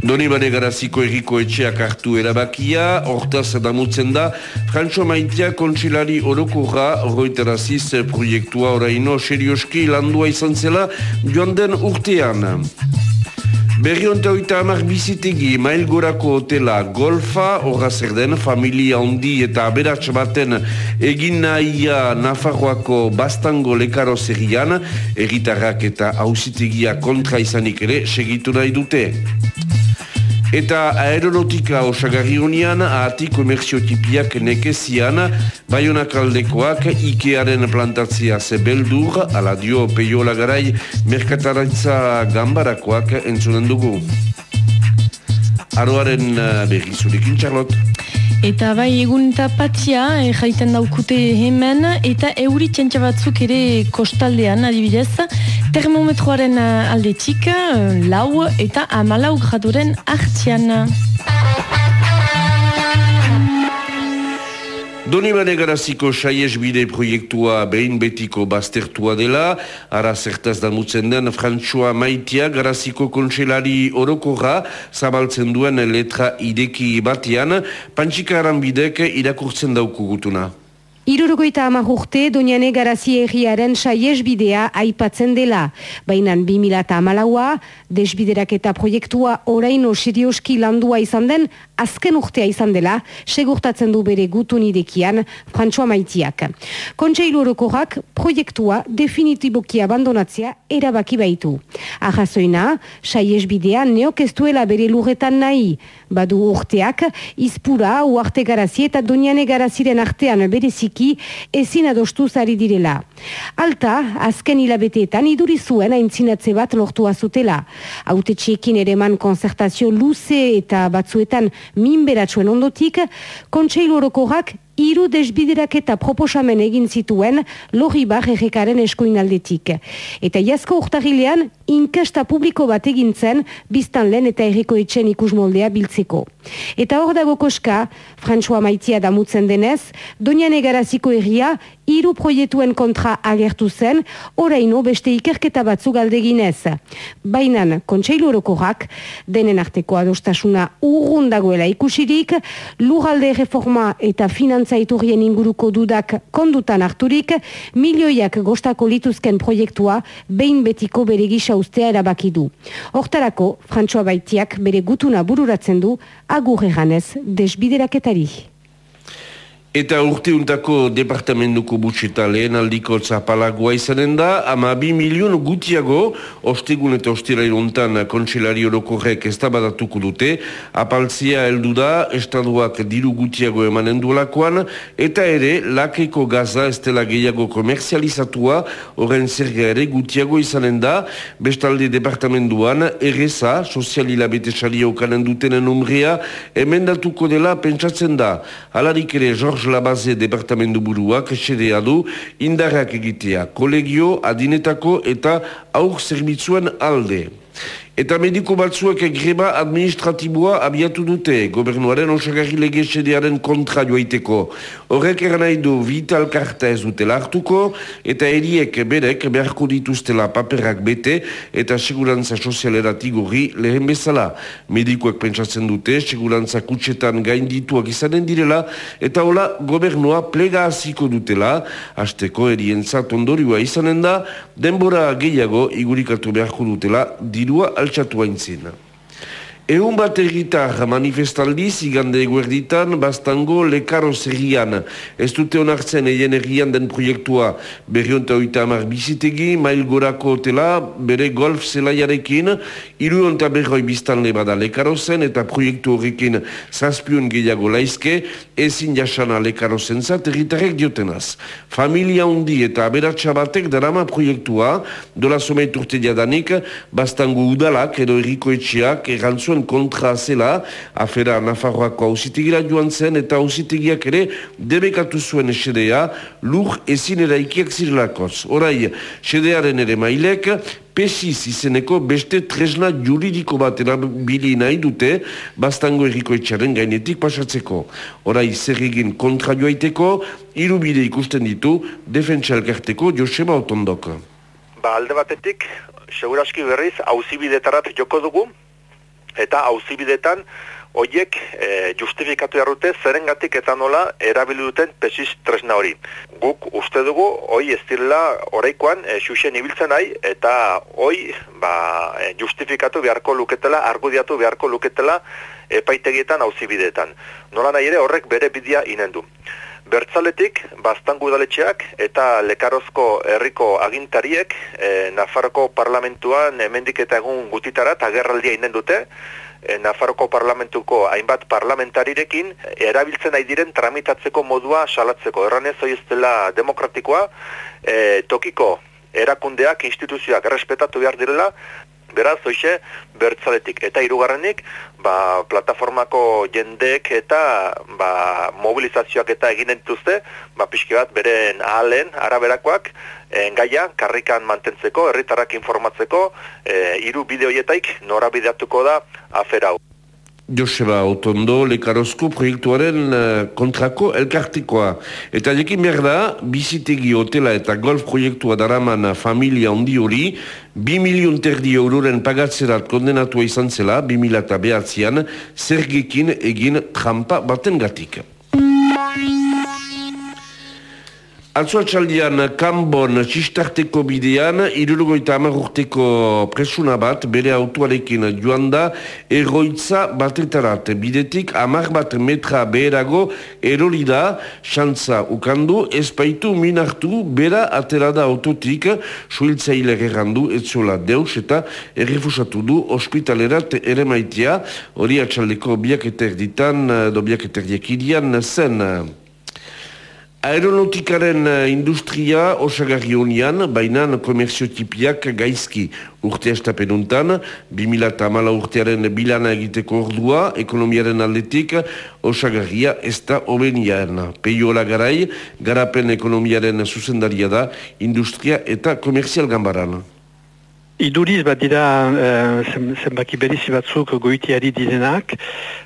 Doni bane garaziko erriko etxeak hartu erabakia, hortaz damutzen da, Frantxo Maitea kontsilari orokorra roiteraziz proiektua oraino serioski landua izan zela joan den urtean. Berri onta oita amak bizitegi, mail gorako hotela golfa, horra zer den, familia ondi eta aberatx baten egin nahia Nafarroako bastango lekaro zerrian, erritarrak eta hausitegia kontra izanik ere segitu nahi dute. Eta aeronautika osagarri honian, ahati komerziotipiak nekezian, baionak aldekoak, Ikearen plantatzea zebeldur, ala dio peio lagarai, merkataritza gambarakoak entzunen dugu. Aroaren uh, berri zurekin, Charlotte. Eta bai egun eta patia e, jaiten daukute hemen eta euri txentsa batzuk ere kostaldean adibidez termometroaren eh, aldetik eh, lau eta amalau graduren hartzian. Donibane garaziko saies bide proiektua behin betiko baztertua dela, ara zertaz damutzen den Frantzua Maitia garaziko kontselari orokorra zabaltzen duen letra ideki batean, pantxikaran bidek irakurtzen daukugutuna. Irurugoita ama urte, Doniane Garazi egiaren saiesbidea aipatzen dela. Baina 2008a, desbiderak eta proiektua oraino serioski landua izan den, azken urtea izan dela, segurtatzen du bere gutun idekian, Frantzua Maitiak. Kontseilu orokorrak proiektua definitiboki abandonatzea erabaki baitu. Arrazoina, saiesbidea neok ez duela bere lurretan nahi. Badu urteak, izpura, uarte garazi eta Doniane Garaziren artean bereziki ezin adostu zari direla. Alta, azken hilabeteetan iduri zuen aintzinatze bat lortu azutela. Haute txekin ere man konzertazio luze eta batzuetan minberatsuen ondotik, kontseilu orokorak iru desbiderak eta proposamen egin zituen lori bar errekaren eskoinaldetik. Eta jasko urtahilean, inkesta publiko bat egin zen, biztan lehen eta erreko etxen ikus moldea biltzeko. Eta hor dago koska, François Maitia damutzen denez, Donian Egaraziko erria, iru proietuen kontra agertu zen, oraino beste ikerketa batzu galdeginez. Bainan, kontseilu orokorrak, denen arteko adostasuna urrun dagoela ikusirik, lugalde reforma eta finantza iturrien inguruko dudak kondutan harturik, milioiak gostako lituzken proiektua behin betiko bere gisa ustea erabaki du. Hortarako, Frantzua Baitiak bere gutuna bururatzen du, agur eganez desbideraketari. Eta urteuntako departamentuko butxeta lehen aldiko zapalagoa izanen da, ama bi milion gutiago, ostegun eta ostira iruntan kontselari orokorrek ez tabadatuko dute, apaltzia heldu da, estaduak diru gutiago emanen duelakoan, eta ere, lakeko gaza ez dela gehiago komerzializatua, horren zerga ere gutiago izanen da, bestalde departamentuan, erreza, sozialila bete salia okanen dutenen umrea, emendatuko dela pentsatzen da, alarik ere, George George Labaze departamentu buruak esedea du indarrak egitea kolegio, adinetako eta aur zerbitzuen alde. Eta mediko batzuek greba administratiboa abiatu dute, gobernuaren osagarri lege sedearen kontra joaiteko. Horrek nahi du vital karta ez dutela hartuko, eta eriek berek beharko dituztela paperak bete, eta segurantza sozialeratik gurri lehen bezala. Medikoek pentsatzen dute, segurantza kutsetan gain dituak izanen direla, eta hola gobernua plega hasiko dutela, hasteko erientzat ondorioa izanen da, denbora gehiago igurikatu beharko dutela, do al Chatuá ensina. Egun bat erritar manifestaldiz igande eguerditan bastango lekaro zerrian. Ez dute honartzen eien errian den proiektua berrionta oita amar bizitegi, mail gorako hotela, bere golf zelaiarekin, iru onta berroi biztan lebada lekaro zen eta proiektu horrekin zazpion gehiago laizke, ezin jasana lekaro zen zat erritarek diotenaz. Familia undi eta aberatsa batek darama proiektua, dola someit urte diadanik, bastango udalak edo erriko etxeak kontra zela, afera Nafarroako hausitegira joan zen, eta hausitegiak ere debekatu zuen esedea, lur ezin eraikiak zirelakoz. Horai, sedearen ere mailek, pesiz izeneko beste tresna juridiko bat erabili nahi dute, bastango erriko etxaren gainetik pasatzeko. Horai, zer egin kontra joaiteko, irubide ikusten ditu, defentsa elkarteko Joseba Otondok. Ba, alde batetik, seguraski berriz, hauzibidetarat joko dugu, eta hauzibidetan hoiek e, justifikatu jarrute zerengatik eta nola erabili duten pesis tresna hori. Guk uste dugu hoi ez direla oraikoan e, xuxen ibiltzen nahi eta hoi ba, e, justifikatu beharko luketela, argudiatu beharko luketela epaitegietan hauzibidetan. Nola nahi ere horrek bere bidea inendu. Bertzaletik, bastangu udaletxeak eta lekarozko herriko agintariek e, Nafarroko parlamentuan hemendik eta egun gutitara eta gerraldia inden dute, e, Nafarroko parlamentuko hainbat parlamentarirekin erabiltzen nahi diren tramitatzeko modua salatzeko. Erranez hori ez dela demokratikoa, e, tokiko erakundeak, instituzioak errespetatu behar direla, Beraz, hoxe, bertzaletik. Eta hirugarrenik, ba, plataformako jendeek eta ba, mobilizazioak eta egin dituzte, ba, pixki bat, beren ahalen, araberakoak, engaia, eh, karrikan mantentzeko, herritarrak informatzeko, e, hiru bideoietaik norabideatuko da aferau. Joseba Otondo, Lekarozko proiektuaren uh, kontrako elkartikoa. Eta jekin behar da, bizitegi hotela eta golf proiektua daraman familia ondi hori, 2 milion terdi euroren pagatzerat kondenatua izan zela, 2000 behatzean, zergekin egin trampa baten gatik. Altsuatxaldian, Kambon, txistarteko bidean, irurugoita amagurteko presuna bat, bere autuarekin joan da, erroitza batetarat. Bidetik, amar bat metra beherago erori da, xantza ukandu, espaitu minartu, bera aterada autotik, suiltzaile errandu, etzola deus, eta errefusatu du, ospitalerat ere maitea, hori atxaldeko biaketer ditan, do biaketer zen... Aeronautikaren eh, industria osagarri honian, baina komerzio tipiak gaizki urte estapenuntan, 2000 urtearen bilana egiteko ordua, ekonomiaren aldetik, osagarria ez da obenian. Peiola garai, garapen ekonomiaren zuzendaria da, industria eta komerzial gambaran. Iduriz bat dira uh, zenbaki berizi batzuk goitiari direnak,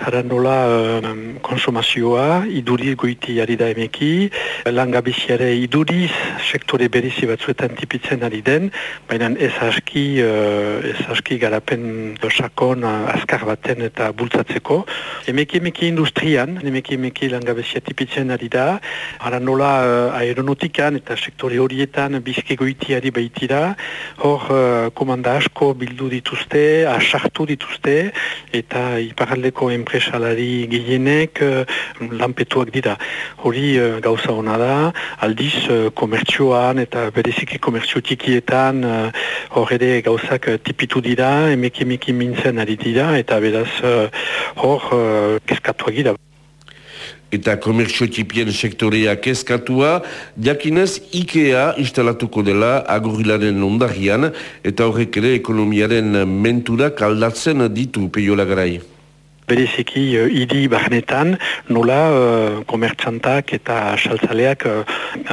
hara nola uh, konsumazioa, iduriz goitiari da emeki, langabiziare iduriz sektore berizi batzuetan tipitzen ari den, baina ez aski, uh, ez aski garapen sakon uh, azkar baten eta bultzatzeko. Emeki emeki industrian, emeki emeki langabizia tipitzen ari da, hara nola uh, aeronautikan eta sektore horietan bizke goitiari baitira, hor komanda asko bildu dituzte, asartu dituzte, eta iparaldeko enpresalari gehienek uh, lanpetuak dira. Hori uh, gauza hona da, aldiz uh, komertzioan eta bereziki komertzio txikietan hor ere gauzak tipitu dira, emeki emeki mintzen ari dira, eta beraz hor keskatuak dira eta komertsio tipien sektorea kezkatua, jakinez IKEA instalatuko dela agurilaren ondarrian, eta horrek ere ekonomiaren mentura kaldatzen ditu peiola garai bereziki uh, idi barnetan nola uh, komertxantak eta saltzaleak uh,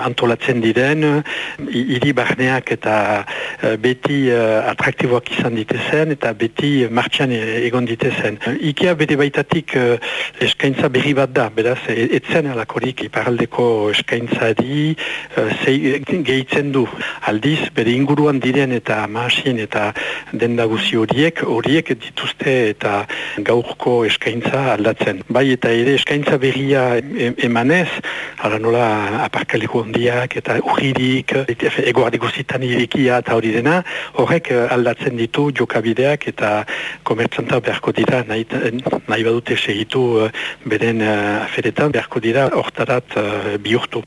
antolatzen diren uh, idi barneak eta uh, beti uh, atraktiboak izan ditezen eta beti uh, martxan egon ditezen. Uh, Ikea bere baitatik uh, eskaintza berri bat da, beraz, etzen alakorik iparaldeko eskaintza di uh, gehitzen du. Aldiz, bere inguruan diren eta mahasien eta dendaguzi horiek, horiek dituzte eta gaurko eskaintza aldatzen. Bai eta ere eskaintza berria emanez, ala nola aparkaleko ondiak eta urririk, egoardi guztietan irikia eta hori dena, horrek eh, aldatzen ditu jokabideak eta komertzanta beharko dira, nahi, nahi badute segitu eh, beren aferetan, beharko dira hortarat bihurtu.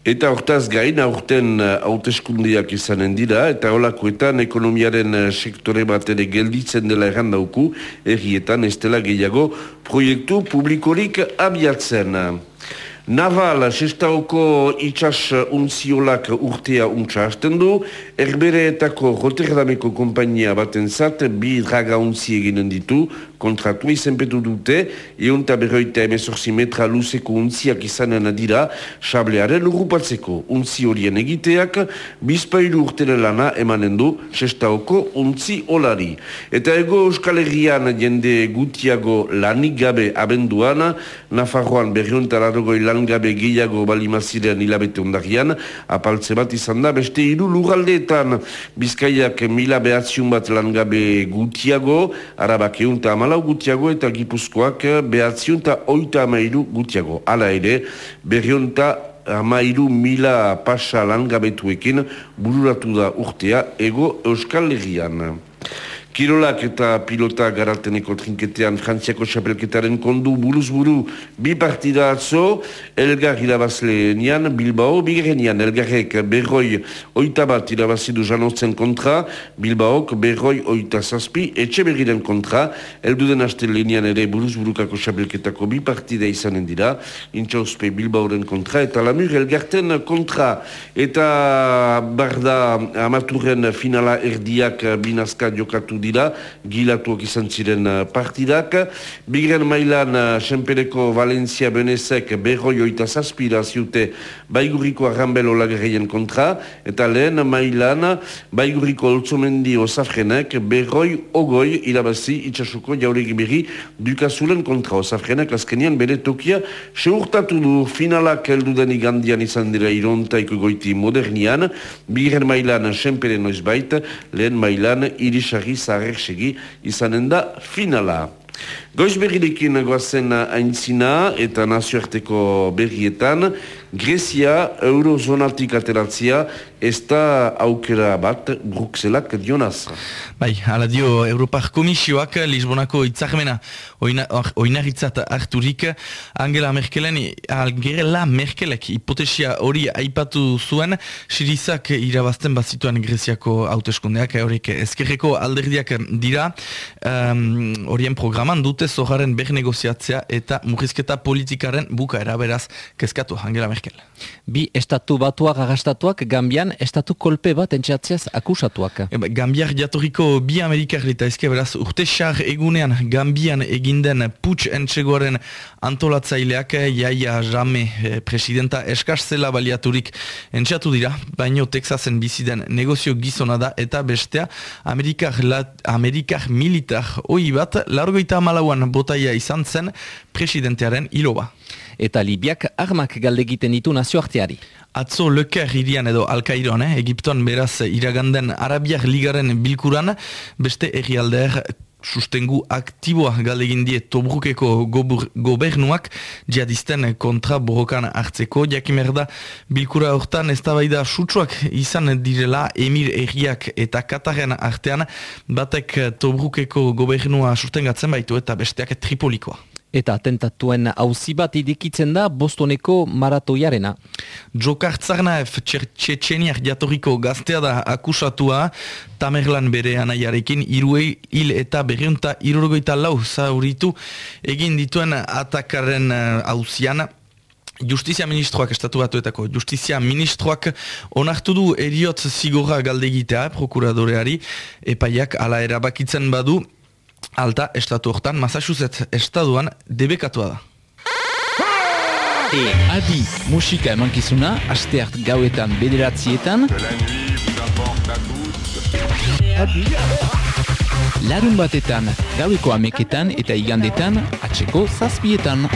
Eta hortaz gain, aurten eh, hauteskundiak izanen dira, eta holakoetan ekonomiaren eh, sektore bat ere gelditzen dela erran dauku, errietan ez dela gehiago proiektu publikorik abiatzen. Naval, sestauko itxas unziolak urtea untsa hasten du, erbereetako Rotterdameko kompainia baten zat, bi draga unzi eginen ditu, kontratu izenpetu dute, eunta berroita emezorzi metra luzeko untziak izanen dira, xablearen urrupatzeko untzi horien egiteak, bizpairu urtele lana emanen du, sestaoko untzi olari. Eta ego Euskal Herrian jende gutiago lanik gabe abenduan, Nafarroan arrogoi lan gabe gehiago balimazirean hilabete ondarian, apaltze bat izan da, beste hiru lugaldeetan bizkaiak mila behatziun bat lan gabe gutiago, arabak eunta amalau gutiago eta gipuzkoak behatziun eta oita amairu gutiago. Hala ere, berriunta amairu mila pasa lan gabetuekin bururatu da urtea ego Euskal Herrian. Kirolak eta pilota garateneko trinketean frantziako xapelketaren kondu buruz-buru bi partida atzo, Elgar irabazle nian, Bilbao, bigeren Elgarrek berroi oita bat irabazidu janotzen kontra, Bilbaok berroi oita zazpi, etxe berriren kontra, elduden haste lenian ere buruz-burukako xapelketako bi partida izanen dira, intxauzpe Bilbaoren kontra, eta lamur Elgarten kontra, eta barda amaturren finala erdiak binazka jokatu dira, gilatuak izan ziren uh, partidak. Bigren mailan, uh, Senpereko Valencia Benezek berroi oita zazpira ziute baigurriko arrambelo lagerreien kontra, eta lehen mailan, baigurriko oltzomendi osafrenek berroi ogoi irabazi itxasuko jauregi berri dukazulen kontra. Osafrenek azkenian bere tokia seurtatu du. Finalak elduden igandian izan dira irontaiko goiti modernian, Bigren mailan, Senpere noizbait, lehen mailan, irisarri zarek segi izanen da finala. Goiz berrilekin goazen aintzina eta nazioarteko berrietan, Grezia eurozonatik ateratzia ez da aukera bat Bruxelak dionaz. Bai, ala dio Europar Komisioak Lisbonako itzarmena oinarritzat harturik. Angela Merkelen, Angela Merkelek hipotesia hori aipatu zuen. Sirizak irabazten bazituen Greziako hauteskundeak horiek ezkerreko alderdiak dira. Horien programan dute zoharen ber negoziatzea eta murrizketa politikaren buka eraberaz kezkatu Angela Merkel. Bi estatu batuak agastatuak Gambian estatu kolpe bat entxatziaz akusatuak. E, Gambiar jatoriko bi Amerikar eta ezke beraz urte xar egunean Gambian eginden putsch entxegoaren antolatzaileak jaia jame presidenta eskaz zela baliaturik entxatu dira, baino Texasen biziden negozio gizona da eta bestea Amerikar, Amerikar militar hoi bat largoita malauan botaia izan zen presidentearen iloba eta Libiak armak galdegiten ditu nazioarteari. Atzo leker irian edo Alkairon, eh? Egipton beraz iraganden Arabiak ligaren bilkuran, beste errialder sustengu aktiboa galdegin die Tobrukeko gobernuak jihadisten kontra borrokan hartzeko. Jakimerda bilkura hortan ez da sutsuak izan direla emir erriak eta Kataren artean batek Tobrukeko gobernua sustengatzen baitu eta besteak Tripolikoa eta atentatuen hauzi bat idikitzen da Bostoneko maratoiarena. Jokar Tsarnaev txetxeniak jatoriko gaztea da akusatua, tamerlan bere anaiarekin iruei hil eta berriunta irurgoita lau zauritu egin dituen atakaren hauzian. Uh, Justizia ministroak, estatu batuetako, justizia ministroak onartu du eriot zigorra galdegitea, prokuradoreari, epaiak ala erabakitzen badu, alta estatu hortan Massachusetts estaduan debekatua da. E, adi, musika emankizuna, asteart gauetan bederatzietan. Larun batetan, gaueko ameketan eta igandetan, atseko zazpietan.